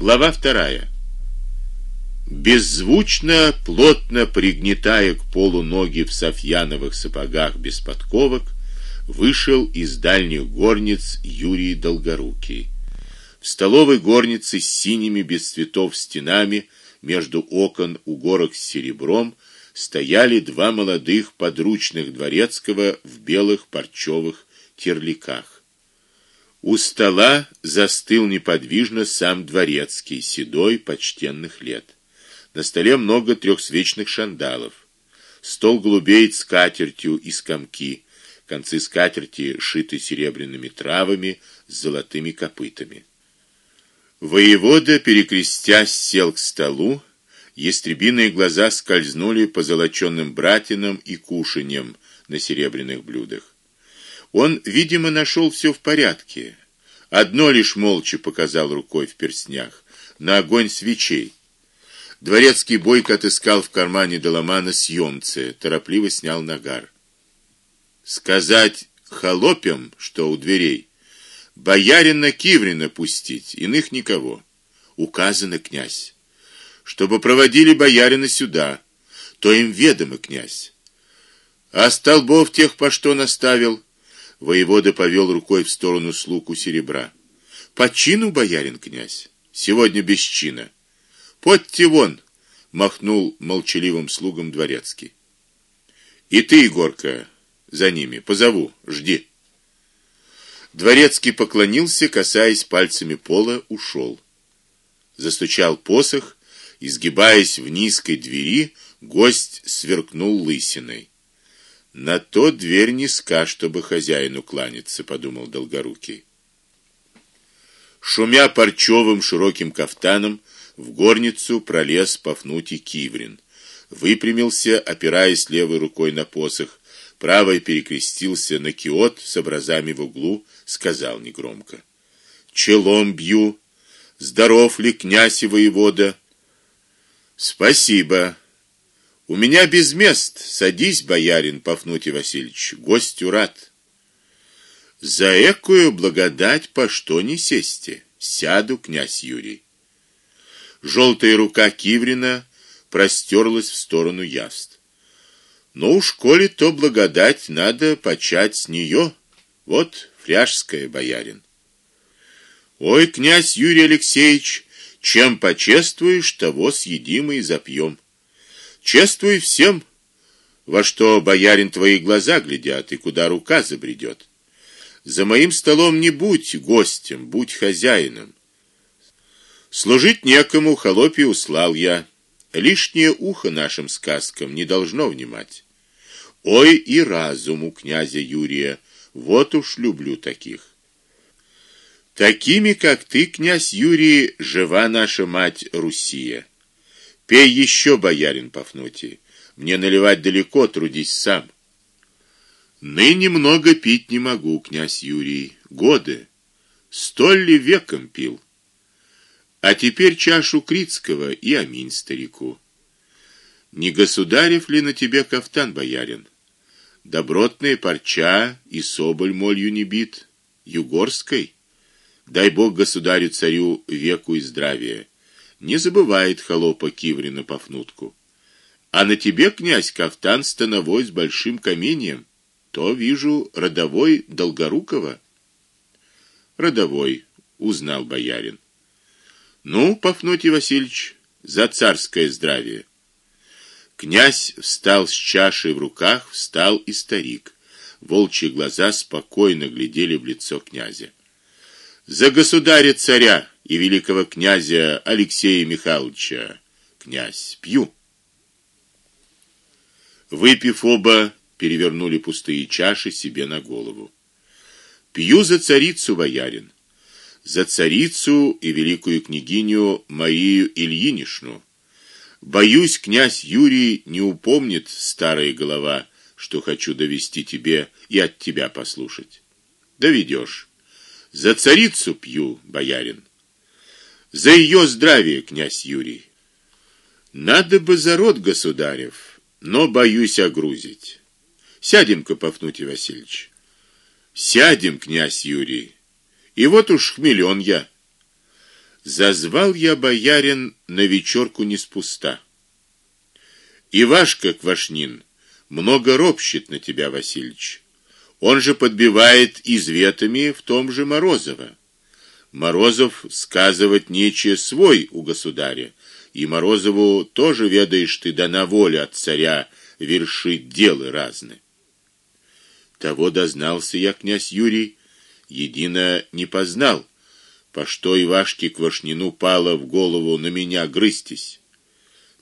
Глава вторая. Беззвучно, плотно пригнетая к полу ноги в софьяновых сапогах без подковок, вышел из дальних горниц Юрий Долгорукий. В столовой горнице с синими без цветов стенами, между окон угорок с серебром, стояли два молодых подручных дворецкого в белых парчовых терликах. У стола застыл неподвижно сам дворецкий, седой, почтенных лет. На столе много трехсвечных шандалов. Стол голубеет скатертью из комки. Концы скатерти шиты серебряными травами с золотыми копытами. Воевода, перекрестясь, сел к столу. Ястребиные глаза скользнули по золочёным братинам и кушаньям на серебряных блюдах. Он, видимо, нашел все в порядке. Одно лишь молча показал рукой в перстнях на огонь свечей. Дворецкий бойко отыскал в кармане доломана съемцы, торопливо снял нагар. Сказать холопям, что у дверей боярина Киврина пустить, иных никого. Указано князь, чтобы проводили боярина сюда, то им ведомо князь. А столбов тех по что наставил? Воевода повел рукой в сторону слуг у серебра. По чину боярин князь, сегодня без чина. Подьте вон, махнул молчаливым слугам дворецкий. И ты, Егорка, за ними позову, жди. Дворецкий поклонился, касаясь пальцами пола, ушел. Застучал посох, изгибаясь в низкой двери, гость сверкнул лысиной. На то дверь низка, чтобы хозяину кланяться, подумал долгорукий. Шумя парчовым широким кафтаном, в горницу пролез Пафнутий Киврин. Выпрямился, опираясь левой рукой на посох, правой перекрестился на киот с образами в углу, сказал негромко: "Челом бью. Здоров ли князь и воевода?" "Спасибо. У меня без мест. Садись, боярин Пафнутий Васильевич, гостю рад." За экую благодать по что не сесте? Сяду, князь Юрий. Желтая рука Киврина простерлась в сторону яст. Ну уж коли то благодать надо почать с нее. Вот фряжская боярин. Ой, князь Юрий Алексеевич, чем почествуешь, того съедим и запьем. Чествуй всем, во что боярин твои глаза глядят и куда рука забредет. За моим столом не будь гостем, будь хозяином. Служить некому, холопи услал я. Лишнее ухо нашим сказкам не должно внимать. Ой, и разум у князя Юрия, вот уж люблю таких. Такими, как ты, князь Юрий, жива наша мать Русия. Пей еще, боярин Пафнутий. Мне наливать далеко, трудись сам. Ныне много пить не могу, князь Юрий. Годы столь ли веком пил? А теперь чашу критского и аминь старику. Не государев ли на тебе кафтан, боярин? Добротная парча и соболь молью не бит, югорской. Дай бог государю царю веку и здравия. Не забывает холопа Киврина Пафнутку. А на тебе, князь, кафтан становой с большим каменьем, то вижу родовой Долгорукова. Родовой, узнал боярин. Ну, Пафнутий Васильевич, за царское здравие. Князь встал с чашей в руках, встал и старик. Волчьи глаза спокойно глядели в лицо князя. За государя царя и великого князя Алексея Михайловича, князь, пью. Выпив оба, перевернули пустые чаши себе на голову. Пью за царицу боярин за царицу и великую княгиню Марию Ильинишну. Боюсь, князь Юрий не упомнит старая голова, что хочу довести тебе и от тебя послушать. Доведешь. За царицу пью, боярин. За ее здравие, князь Юрий. Надо бы за род государев, но боюсь огрузить. Сядем-ка, Пафнутий Васильевич. Сядем, князь Юрий. И вот уж хмелен я. Зазвал я боярин на вечерку не спуста. Ивашка Квашнин много ропщет на тебя, Васильич. Он же подбивает изветами в том же Морозово. Морозов сказывать нече свой у государя, и Морозову тоже ведаешь ты дана воля от царя вершить дела разные. Того дознался я князь Юрий, едино не познал, по что Ивашке Квашнину пало в голову на меня грызтись.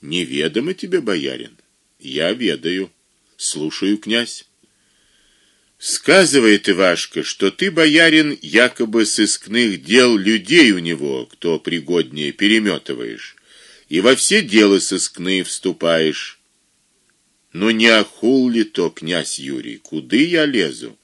Неведомо тебе, боярин. Я ведаю. Слушаю, князь. Сказывает Ивашка, что ты, боярин, якобы сыскных дел людей у него, кто пригоднее, переметываешь, и во все дела сыскные вступаешь. Но не охул ли то, князь Юрий, куды я лезу?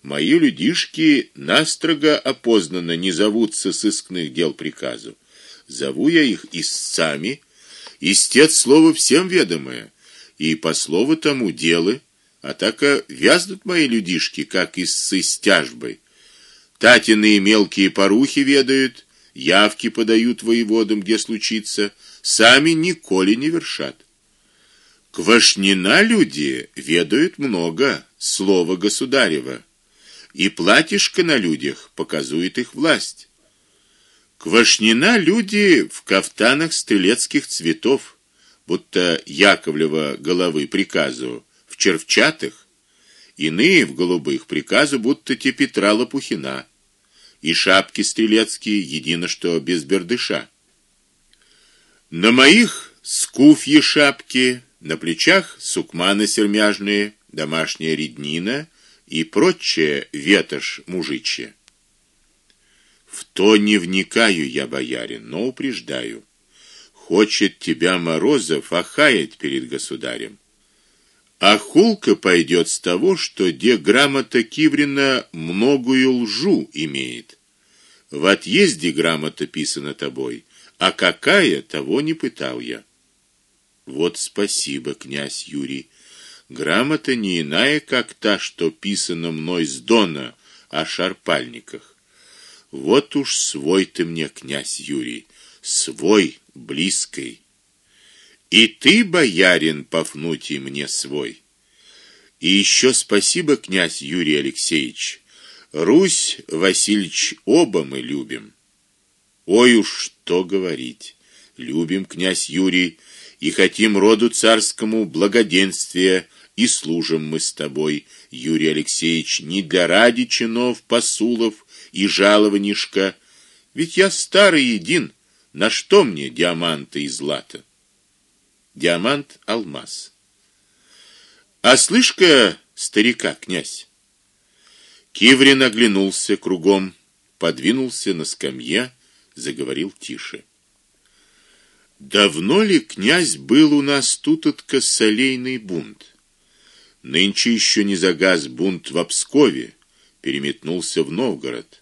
Мои людишки настрого опознанно не зовутся сыскных дел приказу. Зову я их истцами, истец слово всем ведомое, и по слову тому делы а так вязнут мои людишки, как из стяжбой. Татины мелкие порухи ведают, явки подают воеводам, где случится, сами николи не вершат. Квашнина люди ведают много слова государева, и платишко на людях показует их власть. Квашнина люди в кафтанах стрелецких цветов, будто Яковлева головы приказу в червчатых, иные в голубых приказу будто те Петра Лопухина, и шапки стрелецкие едино что без бердыша. На моих скуфьи шапки, на плечах сукманы сермяжные, домашняя реднина и прочее ветошь мужичья. В то не вникаю я, боярин, но упреждаю. Хочет тебя Морозов охаять перед государем. А хулка пойдет с того, что де грамота Киврина многую лжу имеет. В отъезде грамота писана тобой, а какая того не пытал я. Вот спасибо, князь Юрий. Грамота не иная, как та, что писана мной с Дона о шарпальниках. Вот уж свой ты мне, князь Юрий, свой, близкий. И ты, боярин Пафнутий, мне свой. И еще спасибо, князь Юрий Алексеевич. Русь Васильевич оба мы любим. Ой уж что говорить. Любим, князь Юрий, и хотим роду царскому благоденствия, и служим мы с тобой, Юрий Алексеевич, не для ради чинов, посулов и жалованишка, ведь я старый един, на что мне диаманты и злато? Диамант алмаз. А слышка старика, князь. Киврин оглянулся кругом, подвинулся на скамье, заговорил тише. Давно ли, князь, был у нас тут от косолейный бунт? Нынче еще не загас бунт в Пскове, переметнулся в Новгород.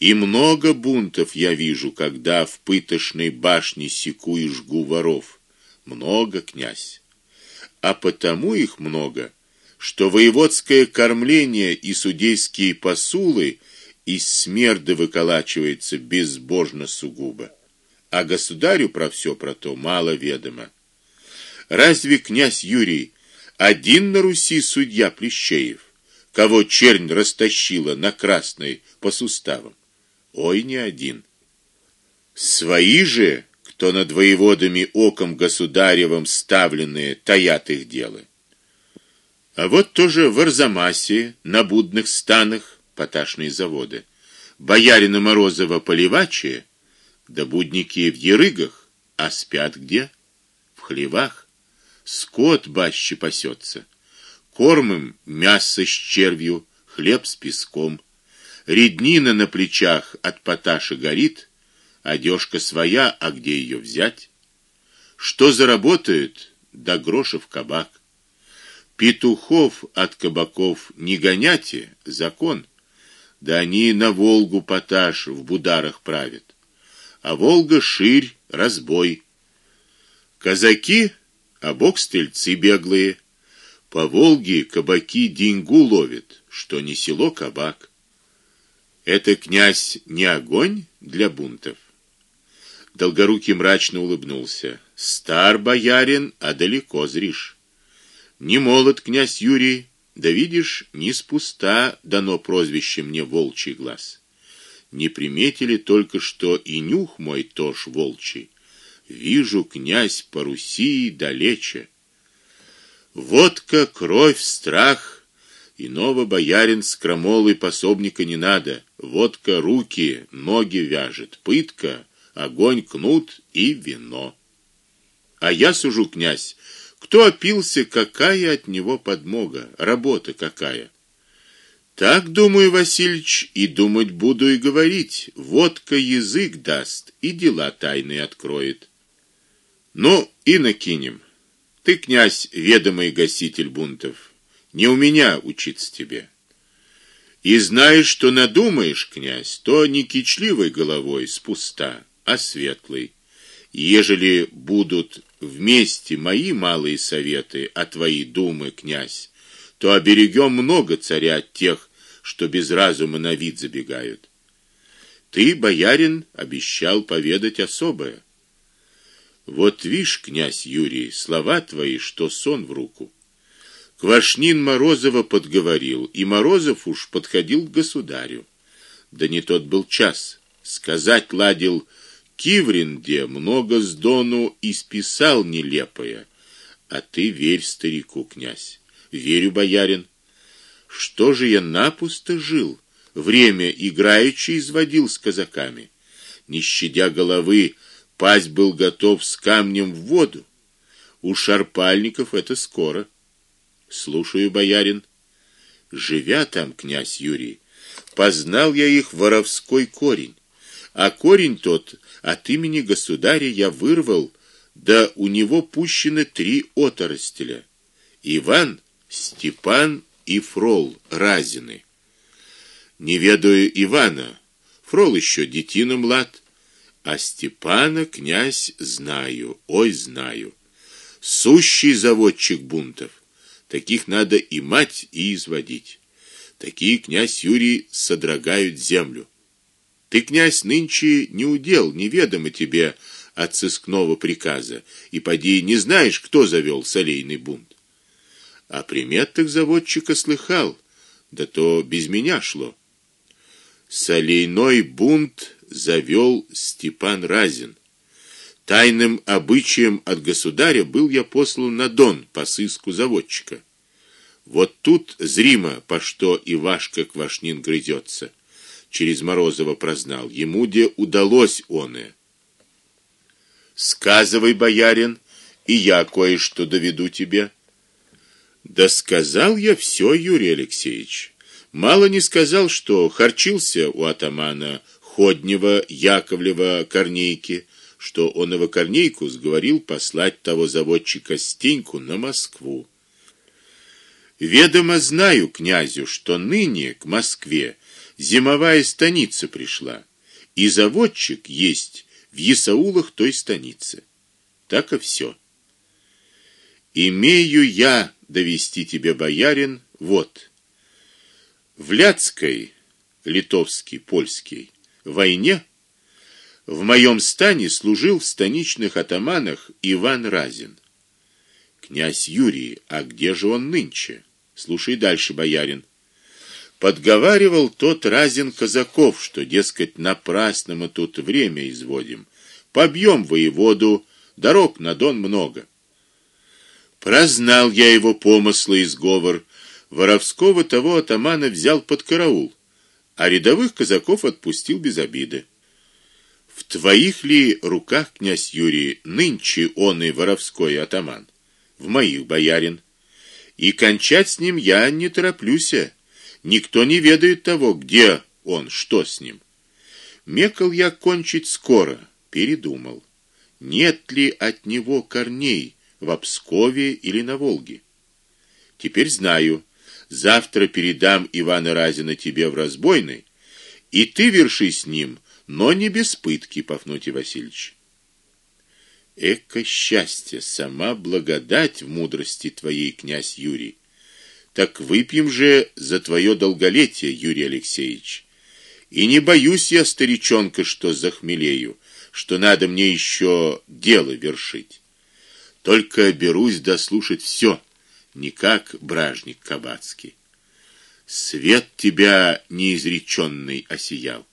И много бунтов я вижу, когда в пытошной башне секу и жгу воров много, князь. А потому их много, что воеводское кормление и судейские посулы из смерды выколачивается безбожно сугубо. А государю про все про то мало ведомо. Разве князь Юрий один на Руси судья Плещеев, кого чернь растащила на красной по суставам? Ой, не один. Свои же то над воеводами оком государевым ставленные таят их делы. А вот тоже в Арзамасе, на будных станах поташные заводы. Боярина Морозова поливачи, да будники в ерыгах, а спят где? В хлевах. Скот баще пасется. Кормим мясо с червью, хлеб с песком. Реднина на плечах от поташа горит, Одежка своя, а где ее взять? Что заработают, да грошев кабак. Петухов от кабаков не гоняйте, закон. Да они на Волгу поташ в бударах правят. А Волга ширь, разбой. Казаки, а бог стрельцы беглые. По Волге кабаки деньгу ловят, что не село кабак. Это князь не огонь для бунтов. Долгорукий мрачно улыбнулся. Стар боярин, а далеко зришь. Не молод князь Юрий, да видишь, не спуста дано прозвище мне волчий глаз. Не приметили только что и нюх мой тоже волчий. Вижу, князь по Руси далече. Водка, кровь, страх, иного боярин с крамолой пособника не надо. Водка руки, ноги вяжет, пытка, огонь, кнут и вино. А я сужу, князь, кто опился, какая от него подмога, работа какая. Так думаю, Васильич, и думать буду и говорить. Водка язык даст и дела тайные откроет. Ну, и накинем. Ты, князь, ведомый гаситель бунтов. Не у меня учиться тебе. И знаешь, что надумаешь, князь, то не кичливой головой спуста, а светлой. Ежели будут вместе мои малые советы, а твои думы, князь, то оберегем много царя от тех, что без разума на вид забегают. Ты, боярин, обещал поведать особое. Вот вишь, князь Юрий, слова твои, что сон в руку. Квашнин Морозова подговорил, и Морозов уж подходил к государю. Да не тот был час. Сказать ладил Киврин, где много с дону исписал нелепое. А ты верь старику, князь. Верю, боярин. Что же я напусто жил, время играючи изводил с казаками. Не щадя головы, пасть был готов с камнем в воду. У шарпальников это скоро. Слушаю, боярин. Живя там князь Юрий, познал я их воровской корень. А корень тот от имени государя я вырвал, да у него пущены три оторостеля: Иван, Степан и Фрол Разины. Не ведаю Ивана, Фрол еще детина млад, а Степана князь знаю, ой, знаю. Сущий заводчик бунтов. Таких надо и мать, и изводить. Такие князь Юрий содрогают землю. Ты, князь, нынче не удел, неведомо тебе от сыскного приказа, и поди не знаешь, кто завел солейный бунт. А приметах заводчика слыхал, да то без меня шло. Солейной бунт завел Степан Разин. Тайным обычаем от государя был я послан на Дон по сыску заводчика. Вот тут зримо, по что Ивашка Квашнин грызется. Через Морозова прознал, ему где удалось оное. Сказывай, боярин, и я кое-что доведу тебе. Да сказал я все, Юрий Алексеевич. Мало не сказал, что харчился у атамана Ходнева Яковлева Корнейки, что он его Корнейку сговорил послать того заводчика Стеньку на Москву. Ведомо знаю князю, что ныне к Москве зимовая станица пришла, и заводчик есть в Есаулах той станицы. Так и все. Имею я довести тебе, боярин, вот. В Ляцкой, литовский, польский войне в моем стане служил в станичных атаманах Иван Разин. Князь Юрий, а где же он нынче? Слушай дальше, боярин. Подговаривал тот Разин казаков, что, дескать, напрасно мы тут время изводим. Побьем воеводу, дорог на Дон много. Прознал я его помыслы и сговор. Воровского того атамана взял под караул, а рядовых казаков отпустил без обиды. В твоих ли руках, князь Юрий, нынче он и воровской атаман? В моих, боярин. И кончать с ним я не тороплюсь. Никто не ведает того, где он, что с ним. Мекал я кончить скоро, передумал. Нет ли от него корней? в Обскове или на Волге. Теперь знаю. Завтра передам Ивана Разина тебе в разбойной, и ты верши с ним, но не без пытки, Пафнутий Васильевич. Эко счастье, сама благодать в мудрости твоей, князь Юрий. Так выпьем же за твое долголетие, Юрий Алексеевич. И не боюсь я, старичонка, что захмелею, что надо мне еще дело вершить. Только берусь дослушать все, не как бражник кабацкий. Свет тебя неизреченный осиял.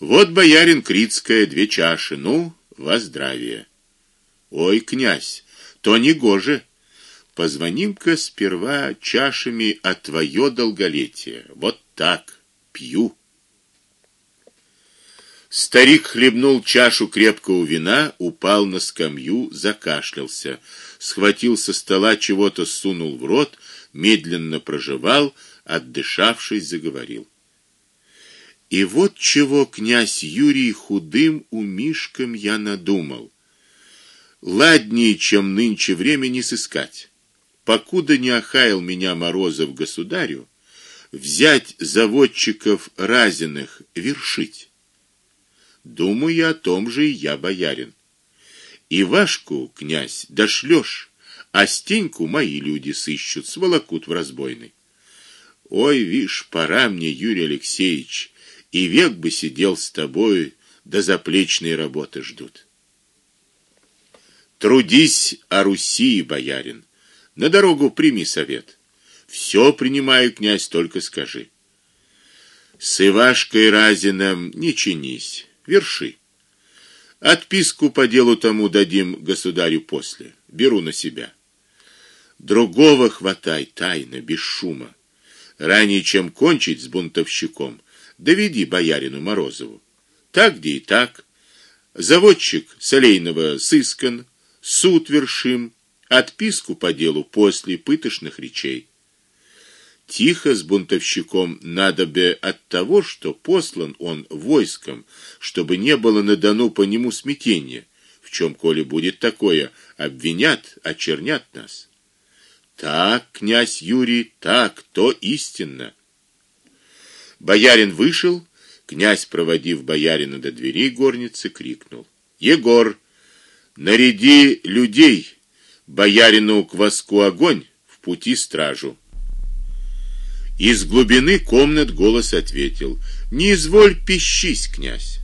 Вот боярин Крицкая две чаши, ну, во здравие. Ой, князь, то не гоже. Позвоним-ка сперва чашами о твое долголетие. Вот так, пью. Старик хлебнул чашу крепкого вина, упал на скамью, закашлялся, схватил со стола чего-то, сунул в рот, медленно прожевал, отдышавшись, заговорил. И вот чего князь Юрий худым умишком я надумал. Ладнее, чем нынче времени сыскать. Покуда не охаял меня Морозов государю, взять заводчиков разиных, вершить. Думаю я о том же и я, боярин. И Вашку, князь, дошлёшь, а Стеньку мои люди сыщут, сволокут в разбойный. Ой, вишь, пора мне, Юрий Алексеевич, и век бы сидел с тобой, да заплечные работы ждут. Трудись о Руси, боярин. На дорогу прими совет. Все принимаю, князь, только скажи. С Ивашкой Разиным не чинись, верши. Отписку по делу тому дадим государю после. Беру на себя. Другого хватай тайно, без шума. Ранее чем кончить с бунтовщиком, доведи боярину Морозову. Так где и так. Заводчик Солейного сыскан, суд вершим, отписку по делу после пытошных речей. Тихо с бунтовщиком надо бы от того, что послан он войском, чтобы не было на Дону по нему смятения. В чем коли будет такое, обвинят, очернят нас. Так, князь Юрий, так, то истинно. Боярин вышел, князь, проводив боярина до дверей горницы, крикнул: "Егор, наряди людей, боярину к воску огонь, в пути стражу". Из глубины комнат голос ответил: "Не изволь пищись, князь".